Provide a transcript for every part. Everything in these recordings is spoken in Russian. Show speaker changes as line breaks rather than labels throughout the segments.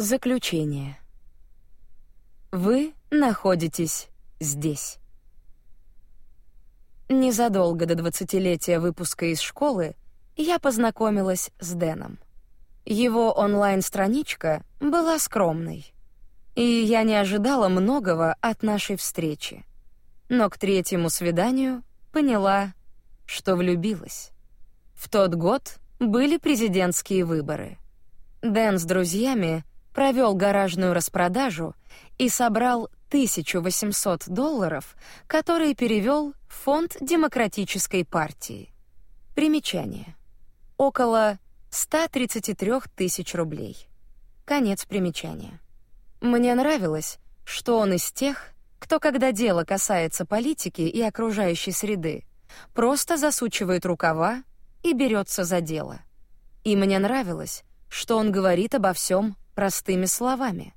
Заключение. Вы находитесь здесь. Незадолго до двадцатилетия выпуска из школы я познакомилась с Дэном. Его онлайн-страничка была скромной, и я не ожидала многого от нашей встречи. Но к третьему свиданию поняла, что влюбилась. В тот год были президентские выборы. Дэн с друзьями провел гаражную распродажу и собрал 1800 долларов, которые перевел в фонд Демократической партии. Примечание. Около 133 тысяч рублей. Конец примечания. Мне нравилось, что он из тех, кто, когда дело касается политики и окружающей среды, просто засучивает рукава и берется за дело. И мне нравилось, что он говорит обо всем простыми словами.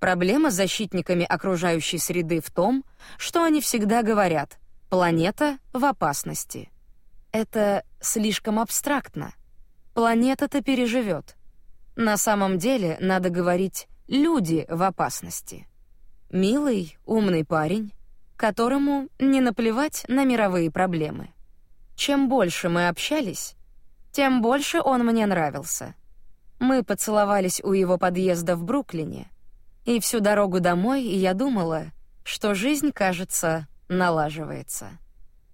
Проблема с защитниками окружающей среды в том, что они всегда говорят «планета в опасности». Это слишком абстрактно. Планета-то переживет. На самом деле надо говорить «люди в опасности». Милый, умный парень, которому не наплевать на мировые проблемы. Чем больше мы общались, тем больше он мне нравился. Мы поцеловались у его подъезда в Бруклине, и всю дорогу домой я думала, что жизнь, кажется, налаживается.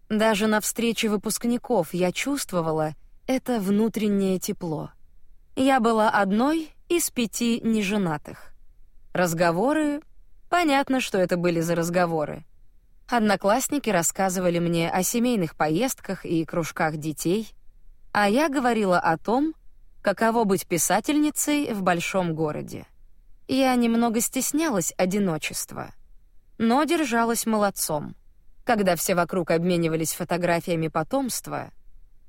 Даже на встрече выпускников я чувствовала это внутреннее тепло. Я была одной из пяти неженатых. Разговоры... Понятно, что это были за разговоры. Одноклассники рассказывали мне о семейных поездках и кружках детей, а я говорила о том, каково быть писательницей в большом городе. Я немного стеснялась одиночества, но держалась молодцом. Когда все вокруг обменивались фотографиями потомства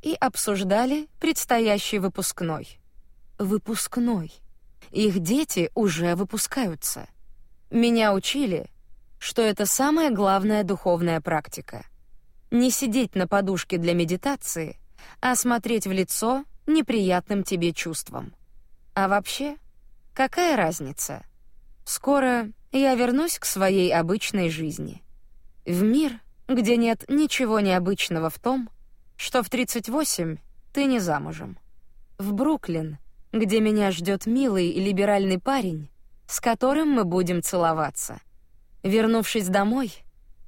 и обсуждали предстоящий выпускной. Выпускной. Их дети уже выпускаются. Меня учили, что это самая главная духовная практика. Не сидеть на подушке для медитации, а смотреть в лицо неприятным тебе чувствам. А вообще, какая разница? Скоро я вернусь к своей обычной жизни. В мир, где нет ничего необычного в том, что в 38 ты не замужем. В Бруклин, где меня ждет милый и либеральный парень, с которым мы будем целоваться. Вернувшись домой,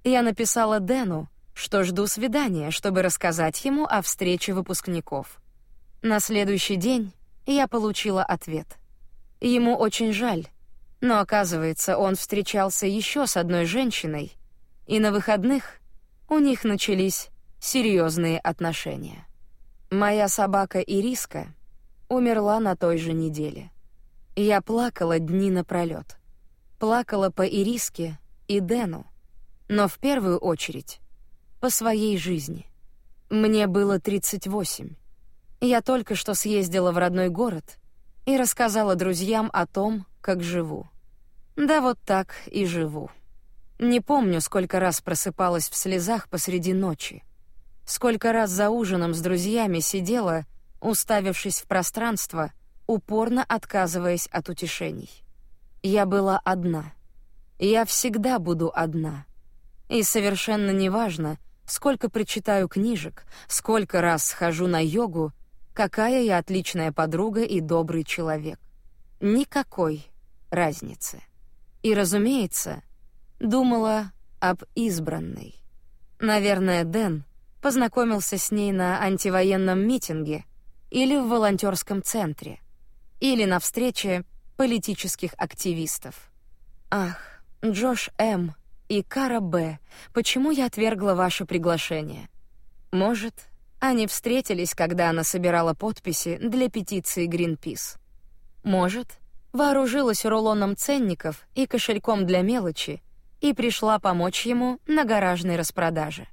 я написала Дэну, что жду свидания, чтобы рассказать ему о встрече выпускников. На следующий день я получила ответ. Ему очень жаль, но оказывается, он встречался еще с одной женщиной, и на выходных у них начались серьезные отношения. Моя собака Ириска умерла на той же неделе. Я плакала дни напролет. Плакала по Ириске и Дену, но в первую очередь по своей жизни. Мне было 38. Я только что съездила в родной город и рассказала друзьям о том, как живу. Да вот так и живу. Не помню, сколько раз просыпалась в слезах посреди ночи. Сколько раз за ужином с друзьями сидела, уставившись в пространство, упорно отказываясь от утешений. Я была одна. Я всегда буду одна. И совершенно неважно, сколько прочитаю книжек, сколько раз схожу на йогу какая я отличная подруга и добрый человек. Никакой разницы. И, разумеется, думала об избранной. Наверное, Дэн познакомился с ней на антивоенном митинге или в волонтерском центре, или на встрече политических активистов. Ах, Джош М. и Кара Б. Почему я отвергла ваше приглашение? Может, они встретились, когда она собирала подписи для петиции Greenpeace. Может, вооружилась рулоном ценников и кошельком для мелочи и пришла помочь ему на гаражной распродаже.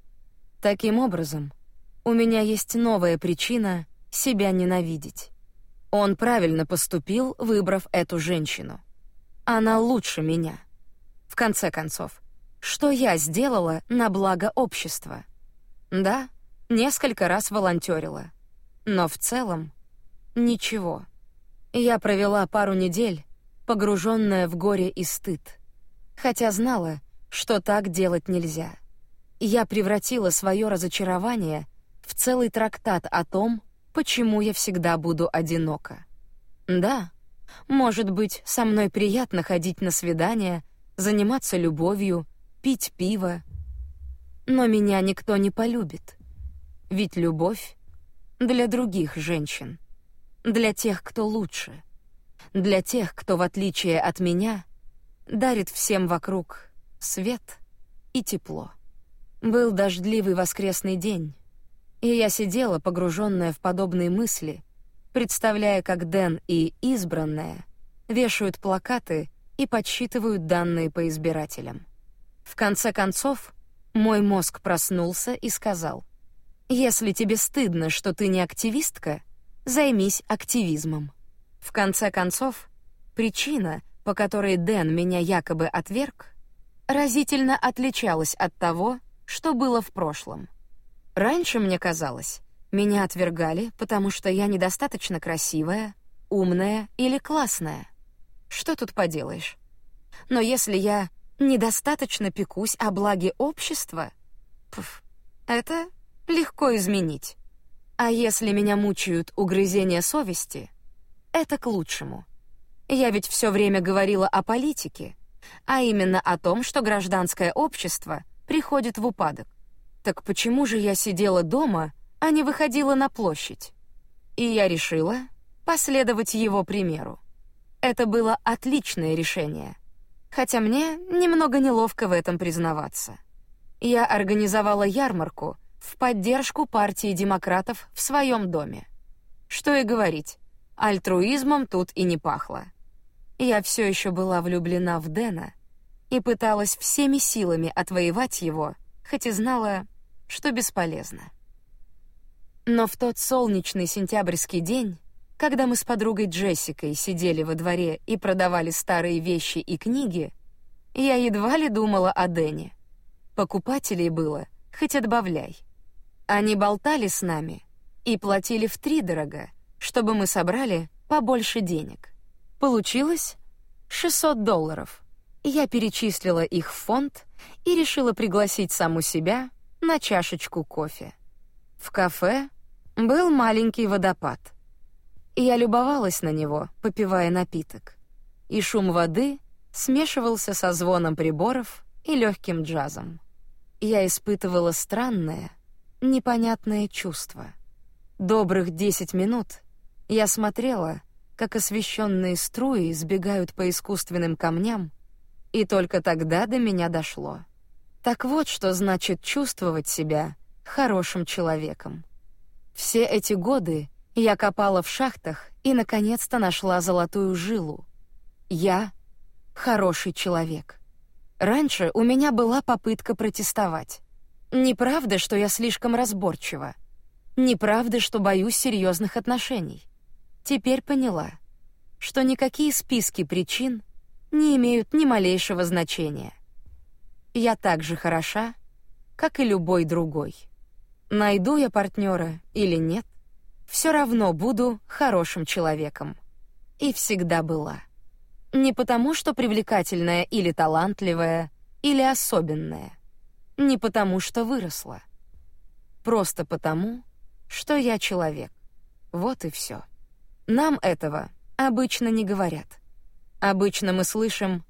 Таким образом, у меня есть новая причина себя ненавидеть. Он правильно поступил, выбрав эту женщину. Она лучше меня. В конце концов, что я сделала на благо общества? Да, Несколько раз волонтерила. Но в целом ничего. Я провела пару недель, погруженная в горе и стыд, хотя знала, что так делать нельзя. Я превратила свое разочарование в целый трактат о том, почему я всегда буду одинока. Да, может быть, со мной приятно ходить на свидания, заниматься любовью, пить пиво, но меня никто не полюбит. Ведь любовь для других женщин, для тех, кто лучше, для тех, кто, в отличие от меня, дарит всем вокруг свет и тепло. Был дождливый воскресный день, и я сидела, погруженная в подобные мысли, представляя, как Дэн и избранная вешают плакаты и подсчитывают данные по избирателям. В конце концов, мой мозг проснулся и сказал: "Если тебе стыдно, что ты не активистка, займись активизмом". В конце концов, причина, по которой Дэн меня якобы отверг, разительно отличалась от того, что было в прошлом. Раньше мне казалось, меня отвергали, потому что я недостаточно красивая, умная или классная. Что тут поделаешь? Но если я недостаточно пекусь о благе общества, пф, это легко изменить. А если меня мучают угрызения совести, это к лучшему. Я ведь все время говорила о политике, а именно о том, что гражданское общество приходит в упадок. Так почему же я сидела дома, а не выходила на площадь? И я решила последовать его примеру. Это было отличное решение хотя мне немного неловко в этом признаваться. Я организовала ярмарку в поддержку партии демократов в своем доме. Что и говорить, альтруизмом тут и не пахло. Я все еще была влюблена в Дэна и пыталась всеми силами отвоевать его, хоть и знала, что бесполезно. Но в тот солнечный сентябрьский день когда мы с подругой Джессикой сидели во дворе и продавали старые вещи и книги, я едва ли думала о Дэне. Покупателей было, хоть отбавляй. Они болтали с нами и платили втридорога, чтобы мы собрали побольше денег. Получилось 600 долларов. Я перечислила их в фонд и решила пригласить саму себя на чашечку кофе. В кафе был маленький водопад — я любовалась на него, попивая напиток. И шум воды смешивался со звоном приборов и легким джазом. Я испытывала странное, непонятное чувство. Добрых десять минут я смотрела, как освещенные струи сбегают по искусственным камням, и только тогда до меня дошло. Так вот, что значит чувствовать себя хорошим человеком. Все эти годы я копала в шахтах и наконец-то нашла золотую жилу. Я хороший человек. Раньше у меня была попытка протестовать. Неправда, что я слишком разборчива. Неправда, что боюсь серьезных отношений. Теперь поняла, что никакие списки причин не имеют ни малейшего значения. Я так же хороша, как и любой другой. Найду я партнера или нет, все равно буду хорошим человеком. И всегда была. Не потому, что привлекательная или талантливая, или особенная. Не потому, что выросла. Просто потому, что я человек. Вот и все. Нам этого обычно не говорят. Обычно мы слышим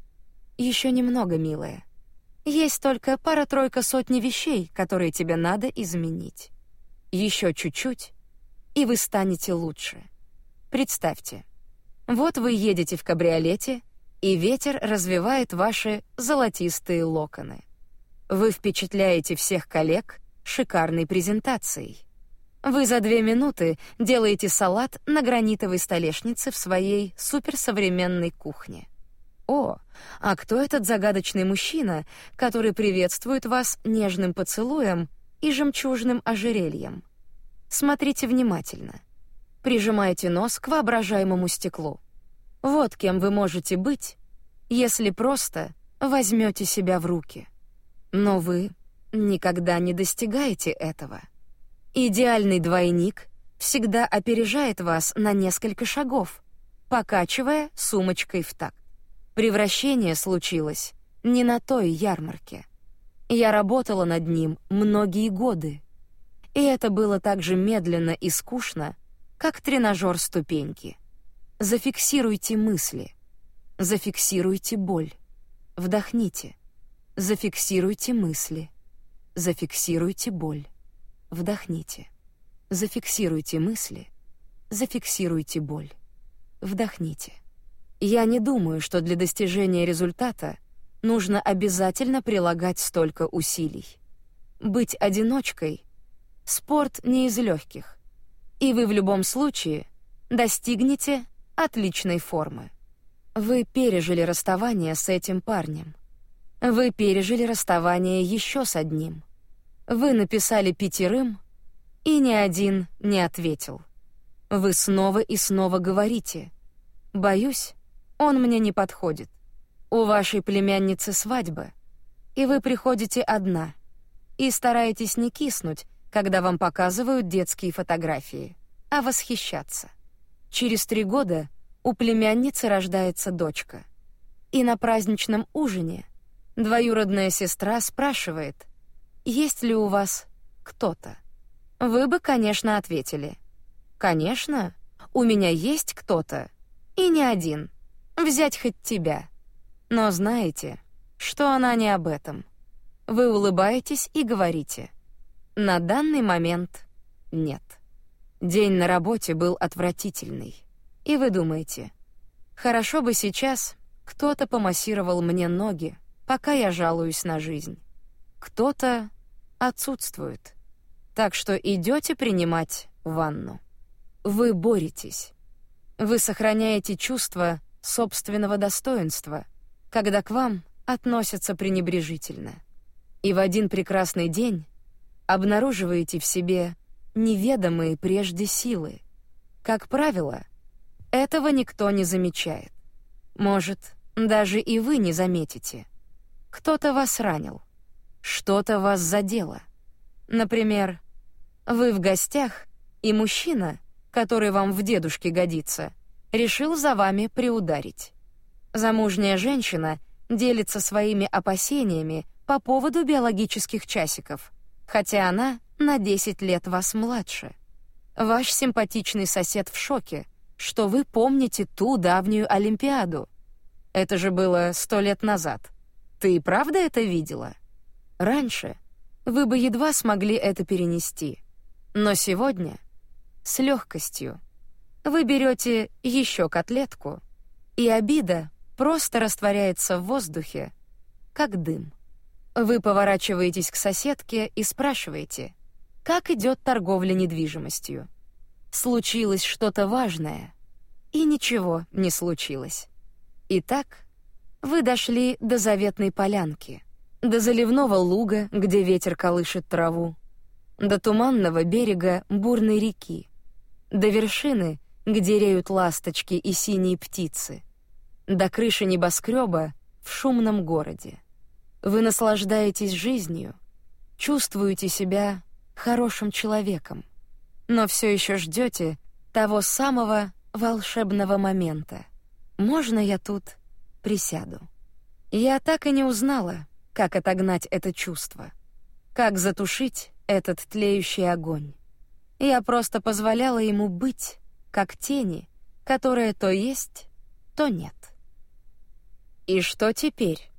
еще немного, милая. Есть только пара-тройка сотни вещей, которые тебе надо изменить. Еще чуть-чуть, и вы станете лучше. Представьте, вот вы едете в кабриолете, и ветер развивает ваши золотистые локоны. Вы впечатляете всех коллег шикарной презентацией. Вы за две минуты делаете салат на гранитовой столешнице в своей суперсовременной кухне. О, а кто этот загадочный мужчина, который приветствует вас нежным поцелуем и жемчужным ожерельем? Смотрите внимательно. Прижимайте нос к воображаемому стеклу. Вот кем вы можете быть, если просто возьмете себя в руки. Но вы никогда не достигаете этого. Идеальный двойник всегда опережает вас на несколько шагов, покачивая сумочкой в такт. Превращение случилось не на той ярмарке. Я работала над ним многие годы. И это было так же медленно и скучно, как тренажер ступеньки. Зафиксируйте мысли. Зафиксируйте боль. Вдохните. Зафиксируйте мысли. Зафиксируйте боль. Вдохните. Зафиксируйте мысли. Зафиксируйте боль. Вдохните. Я не думаю, что для достижения результата нужно обязательно прилагать столько усилий. Быть одиночкой — спорт не из легких, и вы в любом случае достигнете отличной формы. Вы пережили расставание с этим парнем. Вы пережили расставание еще с одним. Вы написали пятерым, и ни один не ответил. Вы снова и снова говорите: "Боюсь, он мне не подходит". У вашей племянницы свадьба, и вы приходите одна и стараетесь не киснуть, когда вам показывают детские фотографии, а восхищаться. Через три года у племянницы рождается дочка. И на праздничном ужине двоюродная сестра спрашивает, есть ли у вас кто-то. Вы бы, конечно, ответили. Конечно, у меня есть кто-то, и не один. Взять хоть тебя. Но знаете, что она не об этом. Вы улыбаетесь и говорите: "На данный момент нет". День на работе был отвратительный. И вы думаете: "Хорошо бы сейчас кто-то помассировал мне ноги, пока я жалуюсь на жизнь". Кто-то отсутствует. Так что идете принимать ванну. Вы боретесь. Вы сохраняете чувство собственного достоинства, когда к вам относятся пренебрежительно. И в один прекрасный день обнаруживаете в себе неведомые прежде силы. Как правило, этого никто не замечает. Может, даже и вы не заметите. Кто-то вас ранил. Что-то вас задело. Например, вы в гостях, и мужчина, который вам в дедушке годится, решил за вами приударить. Замужняя женщина делится своими опасениями по поводу биологических часиков, хотя она на 10 лет вас младше. Ваш симпатичный сосед в шоке, что вы помните ту давнюю Олимпиаду. Это же было сто лет назад. Ты и правда это видела? Раньше вы бы едва смогли это перенести, но сегодня с легкостью. Вы берете еще котлетку, и обида просто растворяется в воздухе, как дым. Вы поворачиваетесь к соседке и спрашиваете, как идет торговля недвижимостью. Случилось что-то важное, и ничего не случилось. Итак, вы дошли до заветной полянки — до заливного луга, где ветер колышет траву, до туманного берега бурной реки, до вершины, где реют ласточки и синие птицы, до крыши небоскреба в шумном городе. Вы наслаждаетесь жизнью, чувствуете себя хорошим человеком, но все еще ждете того самого волшебного момента. Можно я тут присяду? Я так и не узнала, как отогнать это чувство? Как затушить этот тлеющий огонь? Я просто позволяла ему быть, как тени, которые то есть, то нет. И что теперь?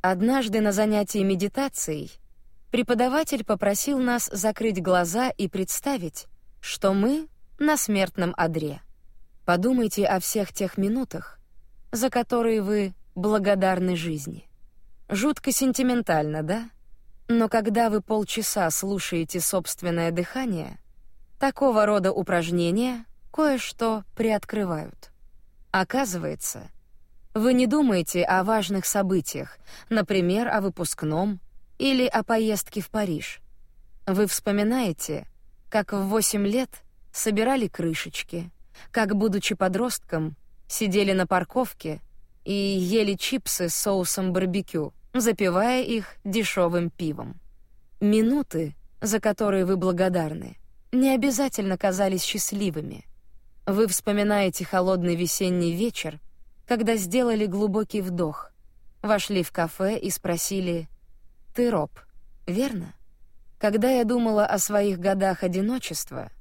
Однажды на занятии медитацией преподаватель попросил нас закрыть глаза и представить, что мы на смертном одре. Подумайте о всех тех минутах, за которые вы благодарны жизни. Жутко сентиментально, да? Но когда вы полчаса слушаете собственное дыхание, такого рода упражнения кое-что приоткрывают. Оказывается, вы не думаете о важных событиях, например, о выпускном или о поездке в Париж. Вы вспоминаете, как в восемь лет собирали крышечки, как, будучи подростком, сидели на парковке и ели чипсы с соусом барбекю, запивая их дешевым пивом. Минуты, за которые вы благодарны, не обязательно казались счастливыми. Вы вспоминаете холодный весенний вечер, когда сделали глубокий вдох, вошли в кафе и спросили «Ты Роб, верно?» Когда я думала о своих годах одиночества,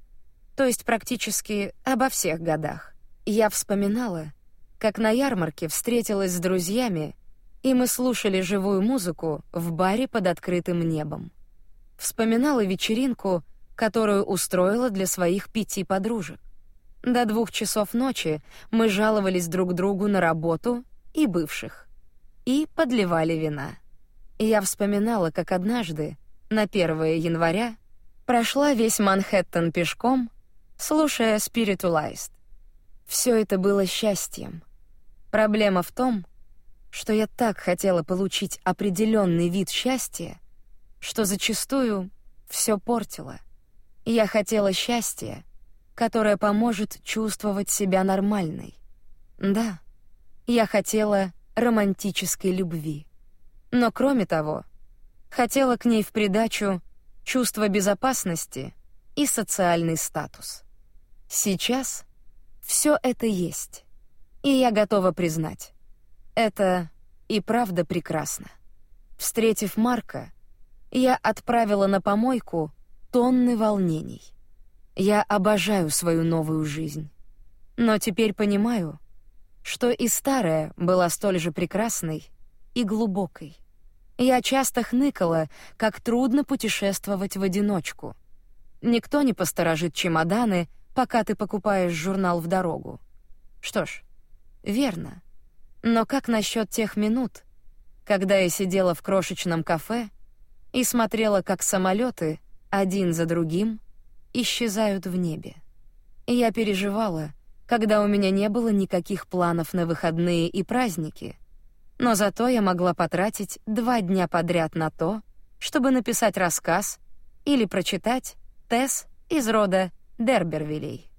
то есть практически обо всех годах, я вспоминала, как на ярмарке встретилась с друзьями, и мы слушали живую музыку в баре под открытым небом. Вспоминала вечеринку, которую устроила для своих пяти подружек. До двух часов ночи мы жаловались друг другу на работу и бывших. И подливали вина. Я вспоминала, как однажды, на 1 января, прошла весь Манхэттен пешком, слушая Spiritualized. Все это было счастьем. Проблема в том, что я так хотела получить определенный вид счастья, что зачастую все портила. Я хотела счастья, которое поможет чувствовать себя нормальной. Да, я хотела романтической любви. Но кроме того, хотела к ней в придачу чувство безопасности и социальный статус. Сейчас все это есть, и я готова признать, это и правда прекрасно. Встретив Марка, я отправила на помойку тонны волнений. Я обожаю свою новую жизнь. Но теперь понимаю, что и старая была столь же прекрасной и глубокой. Я часто хныкала, как трудно путешествовать в одиночку. Никто не посторожит чемоданы, пока ты покупаешь журнал в дорогу. Что ж, верно. Но как насчет тех минут, когда я сидела в крошечном кафе и смотрела, как самолеты один за другим исчезают в небе? Я переживала, когда у меня не было никаких планов на выходные и праздники, но зато я могла потратить два дня подряд на то, чтобы написать рассказ или прочитать Тесс из рода Дербервилей.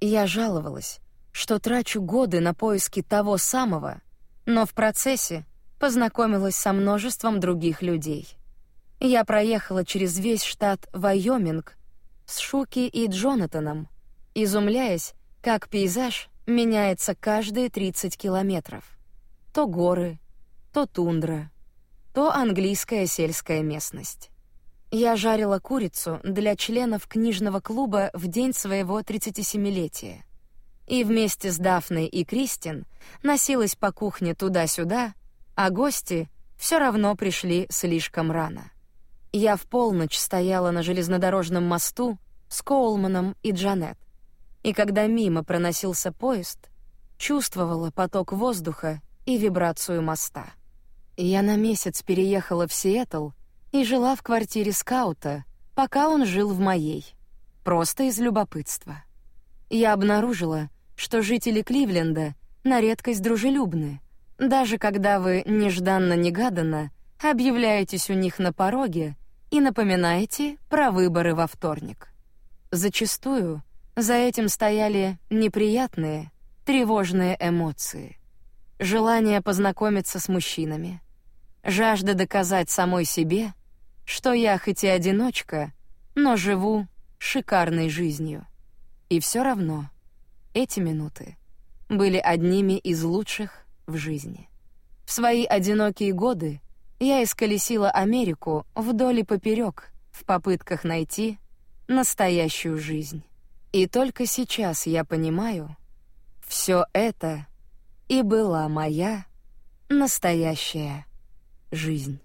Я жаловалась, что трачу годы на поиски того самого, но в процессе познакомилась со множеством других людей. Я проехала через весь штат Вайоминг с Шуки и Джонатаном, изумляясь, как пейзаж меняется каждые 30 километров. То горы, то тундра, то английская сельская местность. Я жарила курицу для членов книжного клуба в день своего 37-летия и вместе с Дафной и Кристин носилась по кухне туда-сюда, а гости все равно пришли слишком рано. Я в полночь стояла на железнодорожном мосту с Коулманом и Джанет, и когда мимо проносился поезд, чувствовала поток воздуха и вибрацию моста. Я на месяц переехала в Сиэтл и жила в квартире скаута, пока он жил в моей, просто из любопытства. Я обнаружила, что жители Кливленда на редкость дружелюбны, даже когда вы нежданно-негаданно объявляетесь у них на пороге и напоминаете про выборы во вторник. Зачастую за этим стояли неприятные, тревожные эмоции. Желание познакомиться с мужчинами, жажда доказать самой себе, что я хоть и одиночка, но живу шикарной жизнью. И все равно эти минуты были одними из лучших в жизни. В свои одинокие годы я исколесила Америку вдоль и поперек в попытках найти настоящую жизнь. И только сейчас я понимаю, все это и была моя настоящая жизнь.